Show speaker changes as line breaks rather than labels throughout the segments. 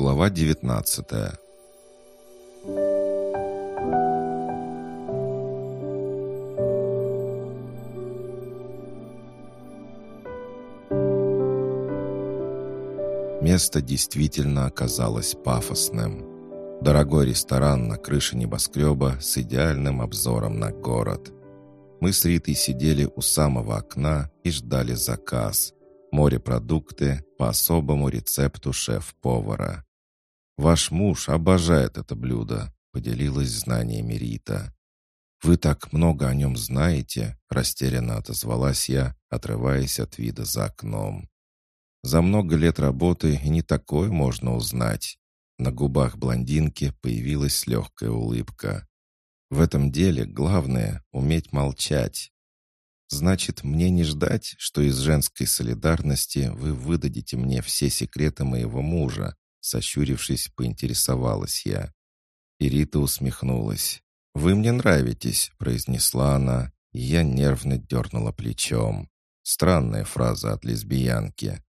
Глава 19 Место действительно оказалось пафосным. Дорогой ресторан на крыше небоскреба с идеальным обзором на город. Мы с Ритой сидели у самого окна и ждали заказ – Морепродукты по особому рецепту шеф-повара. «Ваш муж обожает это блюдо», — поделилась знаниями Рита. «Вы так много о нем знаете», — растерянно отозвалась я, отрываясь от вида за окном. «За много лет работы не такое можно узнать». На губах блондинки появилась легкая улыбка. «В этом деле главное — уметь молчать. Значит, мне не ждать, что из женской солидарности вы выдадите мне все секреты моего мужа, сощурившись, поинтересовалась я. Ирита усмехнулась. «Вы мне нравитесь», — произнесла она, и я нервно дернула плечом. Странная фраза от лесбиянки.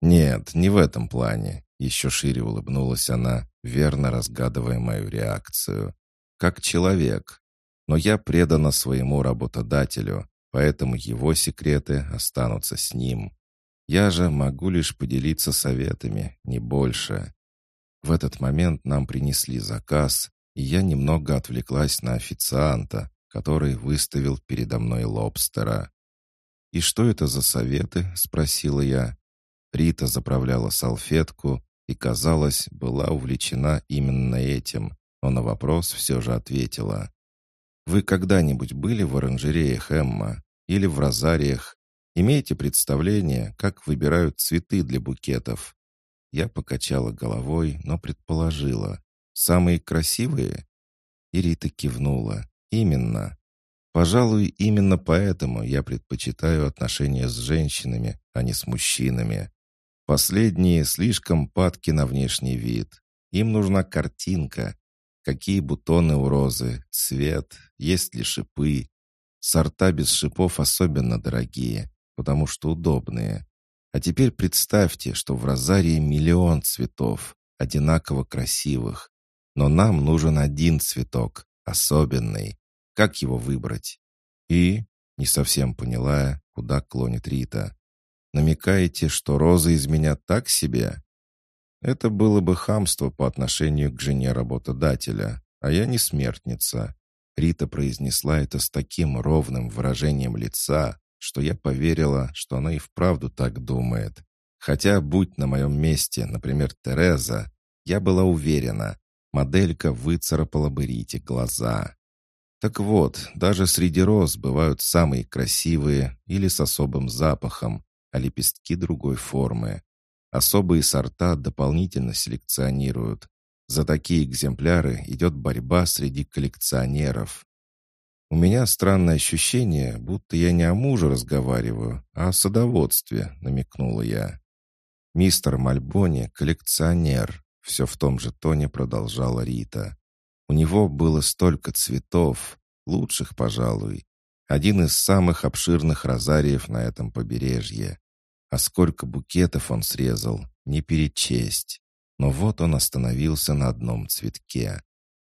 «Нет, не в этом плане», — еще шире улыбнулась она, верно разгадывая мою реакцию. «Как человек. Но я предана своему работодателю, поэтому его секреты останутся с ним. Я же могу лишь поделиться советами, не больше. В этот момент нам принесли заказ, и я немного отвлеклась на официанта, который выставил передо мной лобстера. «И что это за советы?» — спросила я. Рита заправляла салфетку и, казалось, была увлечена именно этим, но на вопрос все же ответила. «Вы когда-нибудь были в оранжереях, Эмма? Или в розариях? Имеете представление, как выбирают цветы для букетов?» Я покачала головой, но предположила. «Самые красивые?» Ирита кивнула. «Именно. Пожалуй, именно поэтому я предпочитаю отношения с женщинами, а не с мужчинами. Последние слишком падки на внешний вид. Им нужна картинка, Какие бутоны у розы, цвет, есть ли шипы. Сорта без шипов особенно дорогие, потому что удобные. А теперь представьте, что в розарии миллион цветов, одинаково красивых. Но нам нужен один цветок, особенный. Как его выбрать? И, не совсем поняла, куда клонит Рита. Намекаете, что роза из меня так себе? Это было бы хамство по отношению к жене работодателя, а я не смертница. Рита произнесла это с таким ровным выражением лица, что я поверила, что она и вправду так думает. Хотя, будь на моем месте, например, Тереза, я была уверена, моделька выцарапала бы Рите глаза. Так вот, даже среди роз бывают самые красивые или с особым запахом, а лепестки другой формы. Особые сорта дополнительно селекционируют. За такие экземпляры идет борьба среди коллекционеров. У меня странное ощущение, будто я не о муже разговариваю, а о садоводстве, намекнула я. Мистер Мальбони — коллекционер, все в том же тоне продолжала Рита. У него было столько цветов, лучших, пожалуй. Один из самых обширных розариев на этом побережье. А сколько букетов он срезал, не перечесть. Но вот он остановился на одном цветке.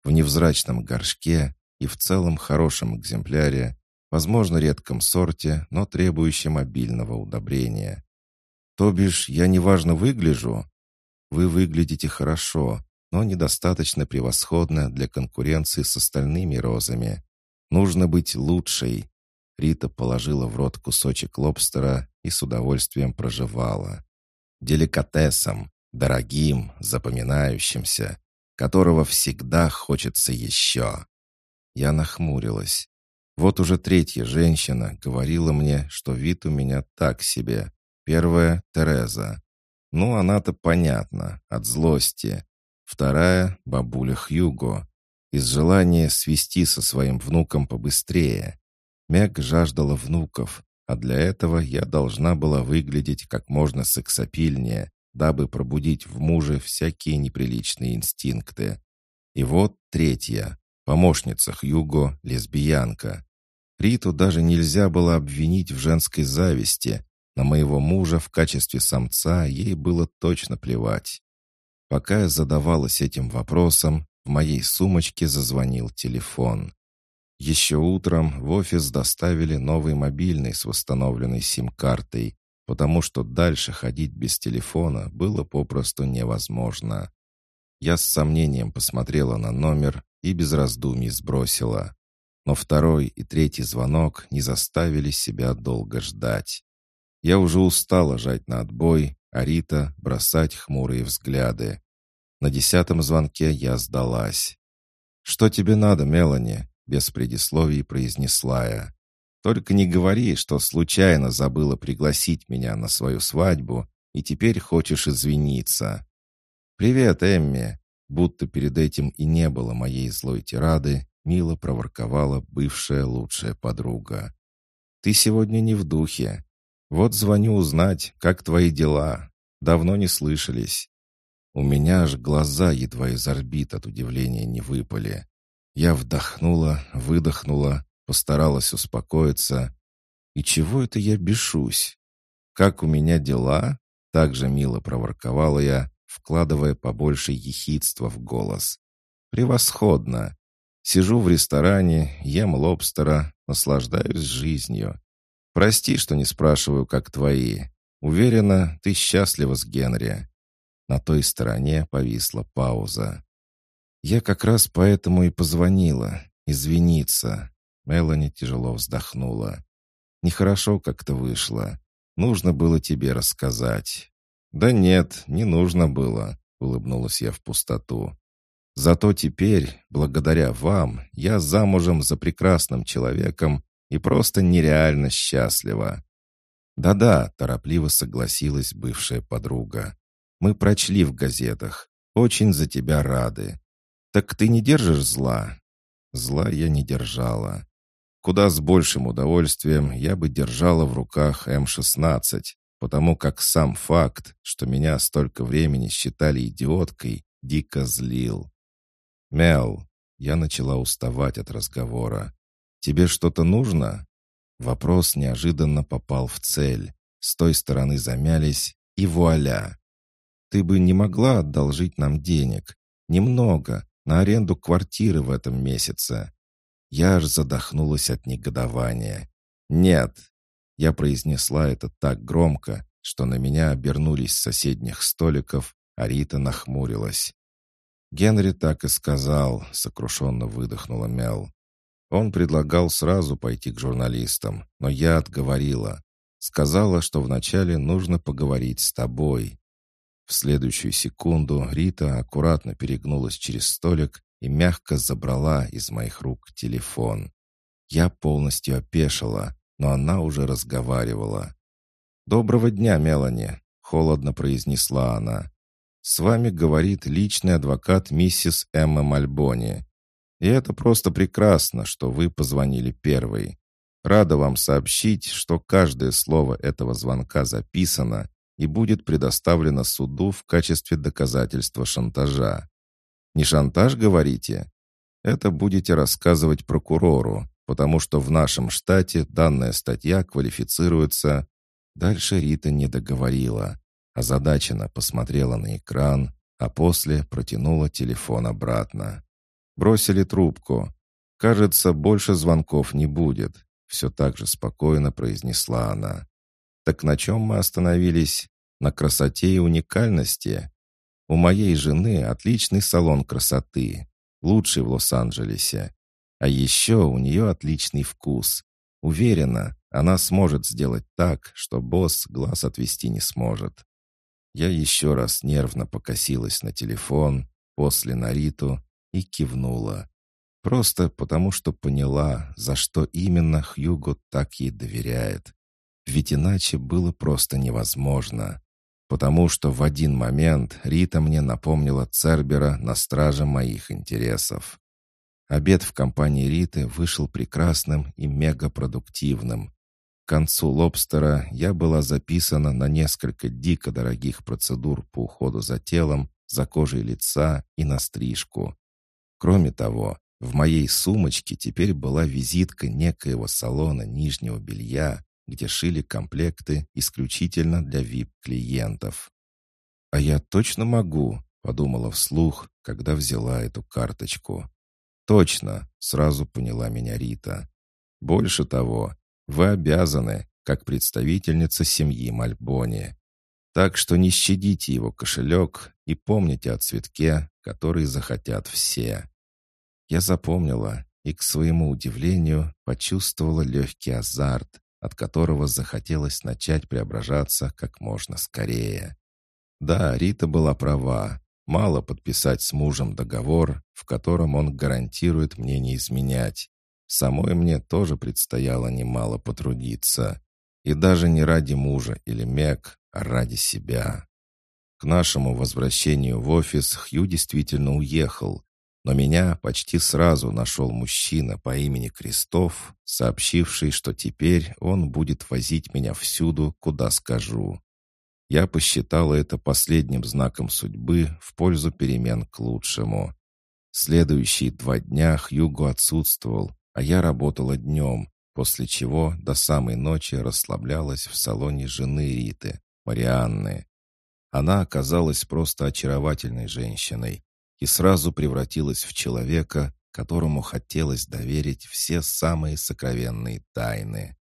В невзрачном горшке и в целом хорошем экземпляре, возможно, редком сорте, но требующем обильного удобрения. То бишь, я неважно выгляжу? Вы выглядите хорошо, но недостаточно превосходно для конкуренции с остальными розами. Нужно быть лучшей, Рита положила в рот кусочек лобстера и с удовольствием проживала. Деликатесом, дорогим, запоминающимся, которого всегда хочется еще. Я нахмурилась. Вот уже третья женщина говорила мне, что вид у меня так себе. Первая — Тереза. Ну, она-то понятно, от злости. Вторая — бабуля Хьюго. Из желания свести со своим внуком побыстрее. Мег жаждала внуков, а для этого я должна была выглядеть как можно сексапильнее, дабы пробудить в муже всякие неприличные инстинкты. И вот третья, помощница Хьюго, лесбиянка. Риту даже нельзя было обвинить в женской зависти. На моего мужа в качестве самца ей было точно плевать. Пока я задавалась этим вопросом, в моей сумочке зазвонил телефон. Еще утром в офис доставили новый мобильный с восстановленной сим-картой, потому что дальше ходить без телефона было попросту невозможно. Я с сомнением посмотрела на номер и без раздумий сбросила. Но второй и третий звонок не заставили себя долго ждать. Я уже устала жать на отбой, а Рита бросать хмурые взгляды. На десятом звонке я сдалась. «Что тебе надо, Мелани?» — без предисловий произнесла я. Только не говори, что случайно забыла пригласить меня на свою свадьбу и теперь хочешь извиниться. «Привет, Эмми!» Будто перед этим и не было моей злой тирады, мило проворковала бывшая лучшая подруга. «Ты сегодня не в духе. Вот звоню узнать, как твои дела. Давно не слышались». У меня аж глаза едва из орбит от удивления не выпали. Я вдохнула, выдохнула, Постаралась успокоиться. И чего это я бешусь? Как у меня дела? Так же мило проворковала я, вкладывая побольше ехидства в голос. Превосходно. Сижу в ресторане, ем лобстера, наслаждаюсь жизнью. Прости, что не спрашиваю, как твои. Уверена, ты счастлива с Генри. На той стороне повисла пауза. Я как раз поэтому и позвонила. Извиниться. Мелани тяжело вздохнула. «Нехорошо как-то вышло. Нужно было тебе рассказать». «Да нет, не нужно было», — улыбнулась я в пустоту. «Зато теперь, благодаря вам, я замужем за прекрасным человеком и просто нереально счастлива». «Да-да», — торопливо согласилась бывшая подруга. «Мы прочли в газетах. Очень за тебя рады. Так ты не держишь зла?» Зла я не держала. Куда с большим удовольствием я бы держала в руках М-16, потому как сам факт, что меня столько времени считали идиоткой, дико злил. «Мел», я начала уставать от разговора. «Тебе что-то нужно?» Вопрос неожиданно попал в цель. С той стороны замялись, и вуаля! «Ты бы не могла одолжить нам денег? Немного, на аренду квартиры в этом месяце. Я аж задохнулась от негодования. «Нет!» Я произнесла это так громко, что на меня обернулись соседних столиков, а Рита нахмурилась. Генри так и сказал, сокрушенно выдохнула Мел. Он предлагал сразу пойти к журналистам, но я отговорила. Сказала, что вначале нужно поговорить с тобой. В следующую секунду Рита аккуратно перегнулась через столик и мягко забрала из моих рук телефон. Я полностью опешила, но она уже разговаривала. «Доброго дня, Мелани», — холодно произнесла она. «С вами говорит личный адвокат миссис Эмма Мальбони. И это просто прекрасно, что вы позвонили первой. Рада вам сообщить, что каждое слово этого звонка записано и будет предоставлено суду в качестве доказательства шантажа. Не шантаж, говорите? Это будете рассказывать прокурору, потому что в нашем штате данная статья квалифицируется... Дальше Рита не договорила. Озадаченно посмотрела на экран, а после протянула телефон обратно. Бросили трубку. «Кажется, больше звонков не будет», — все так же спокойно произнесла она. «Так на чем мы остановились? На красоте и уникальности? У моей жены отличный салон красоты, лучший в Лос-Анджелесе. А еще у нее отличный вкус. Уверена, она сможет сделать так, что босс глаз отвести не сможет. Я еще раз нервно покосилась на телефон, после на Риту и кивнула. Просто потому, что поняла, за что именно Хьюго так ей доверяет. Ведь иначе было просто невозможно потому что в один момент Рита мне напомнила Цербера на страже моих интересов. Обед в компании Риты вышел прекрасным и мегапродуктивным. К концу лобстера я была записана на несколько дико дорогих процедур по уходу за телом, за кожей лица и на стрижку. Кроме того, в моей сумочке теперь была визитка некоего салона нижнего белья, где шили комплекты исключительно для VIP-клиентов. «А я точно могу?» — подумала вслух, когда взяла эту карточку. «Точно!» — сразу поняла меня Рита. «Больше того, вы обязаны, как представительница семьи Мальбони. Так что не щадите его кошелек и помните о цветке, который захотят все». Я запомнила и, к своему удивлению, почувствовала легкий азарт, от которого захотелось начать преображаться как можно скорее. Да, Рита была права. Мало подписать с мужем договор, в котором он гарантирует мне не изменять. Самой мне тоже предстояло немало потрудиться. И даже не ради мужа или Мек, а ради себя. К нашему возвращению в офис Хью действительно уехал, но меня почти сразу нашел мужчина по имени Крестов, сообщивший, что теперь он будет возить меня всюду, куда скажу. Я посчитала это последним знаком судьбы в пользу перемен к лучшему. Следующие два дня Хьюго отсутствовал, а я работала днем, после чего до самой ночи расслаблялась в салоне жены Риты, Марианны. Она оказалась просто очаровательной женщиной, и сразу превратилась в человека, которому хотелось доверить все самые сокровенные тайны.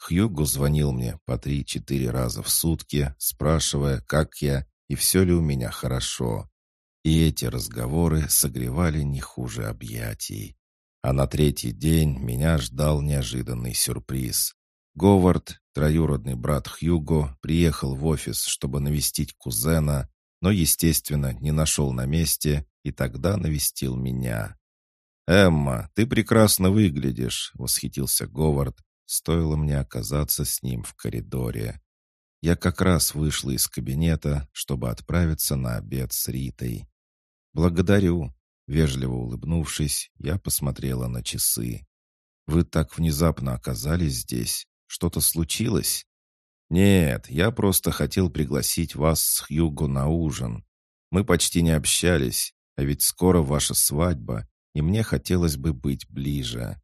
Хьюго звонил мне по три-четыре раза в сутки, спрашивая, как я и все ли у меня хорошо. И эти разговоры согревали не хуже объятий. А на третий день меня ждал неожиданный сюрприз. Говард, троюродный брат Хьюго, приехал в офис, чтобы навестить кузена, но, естественно, не нашел на месте и тогда навестил меня. «Эмма, ты прекрасно выглядишь», — восхитился Говард. Стоило мне оказаться с ним в коридоре. Я как раз вышла из кабинета, чтобы отправиться на обед с Ритой. «Благодарю», — вежливо улыбнувшись, я посмотрела на часы. «Вы так внезапно оказались здесь. Что-то случилось?» «Нет, я просто хотел пригласить вас с Хьюго на ужин. Мы почти не общались, а ведь скоро ваша свадьба, и мне хотелось бы быть ближе».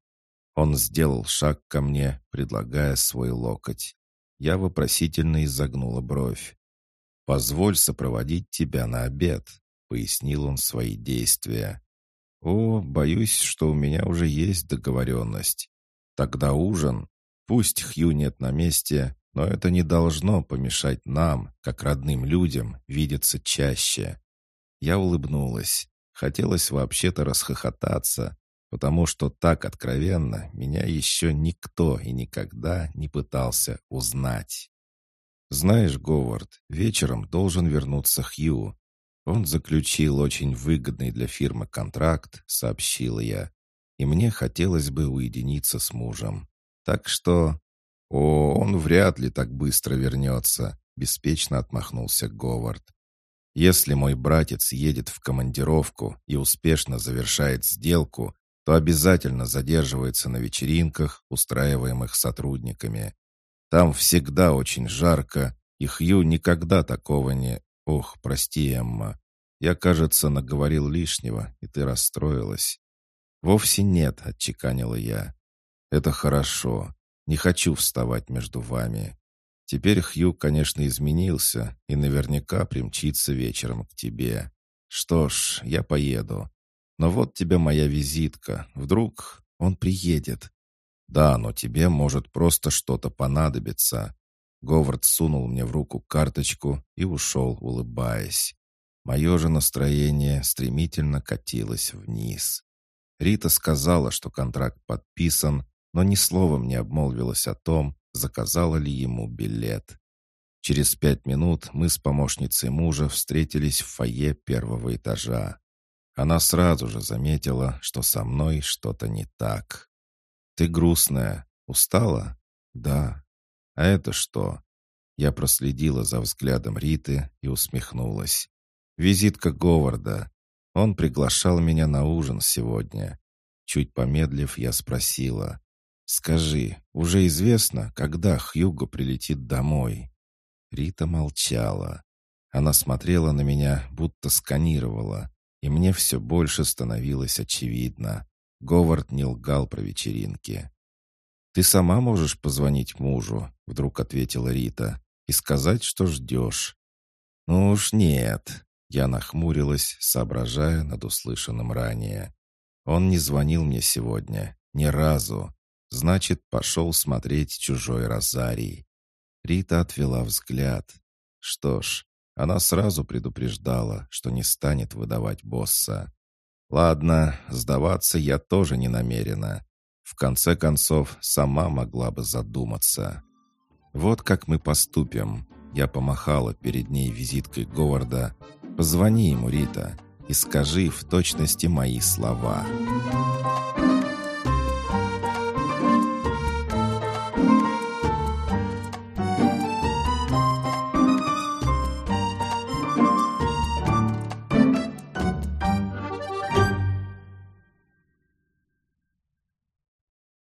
Он сделал шаг ко мне, предлагая свой локоть. Я вопросительно изогнула бровь. «Позволь сопроводить тебя на обед», — пояснил он свои действия. «О, боюсь, что у меня уже есть договоренность. Тогда ужин. Пусть Хью нет на месте, но это не должно помешать нам, как родным людям, видеться чаще. Я улыбнулась. Хотелось вообще-то расхохотаться, потому что так откровенно меня еще никто и никогда не пытался узнать. «Знаешь, Говард, вечером должен вернуться Хью. Он заключил очень выгодный для фирмы контракт», — сообщила я. «И мне хотелось бы уединиться с мужем. Так что «О, он вряд ли так быстро вернется», — беспечно отмахнулся Говард. «Если мой братец едет в командировку и успешно завершает сделку, то обязательно задерживается на вечеринках, устраиваемых сотрудниками. Там всегда очень жарко, и Хью никогда такого не... Ох, прости, Эмма. Я, кажется, наговорил лишнего, и ты расстроилась». «Вовсе нет», — отчеканила я. «Это хорошо. Не хочу вставать между вами. Теперь Хью, конечно, изменился и наверняка примчится вечером к тебе. Что ж, я поеду. Но вот тебе моя визитка. Вдруг он приедет. Да, но тебе может просто что-то понадобиться. Говард сунул мне в руку карточку и ушел, улыбаясь. Мое же настроение стремительно катилось вниз. Рита сказала, что контракт подписан, но ни словом не обмолвилась о том, заказала ли ему билет. Через пять минут мы с помощницей мужа встретились в фойе первого этажа. Она сразу же заметила, что со мной что-то не так. «Ты грустная. Устала?» «Да». «А это что?» Я проследила за взглядом Риты и усмехнулась. «Визитка Говарда. Он приглашал меня на ужин сегодня». Чуть помедлив, я спросила. «Скажи, уже известно, когда Хьюго прилетит домой?» Рита молчала. Она смотрела на меня, будто сканировала, и мне все больше становилось очевидно. Говард не лгал про вечеринки. «Ты сама можешь позвонить мужу», — вдруг ответила Рита, «и сказать, что ждешь». «Ну уж нет. Я нахмурилась, соображая над услышанным ранее. Он не звонил мне сегодня. Ни разу. Значит, пошел смотреть чужой розарий. Рита отвела взгляд. Что ж, она сразу предупреждала, что не станет выдавать босса. Ладно, сдаваться я тоже не намерена. В конце концов, сама могла бы задуматься. Вот как мы поступим. Я помахала перед ней визиткой Говарда. Позвони ему, Рита, и скажи в точности мои слова.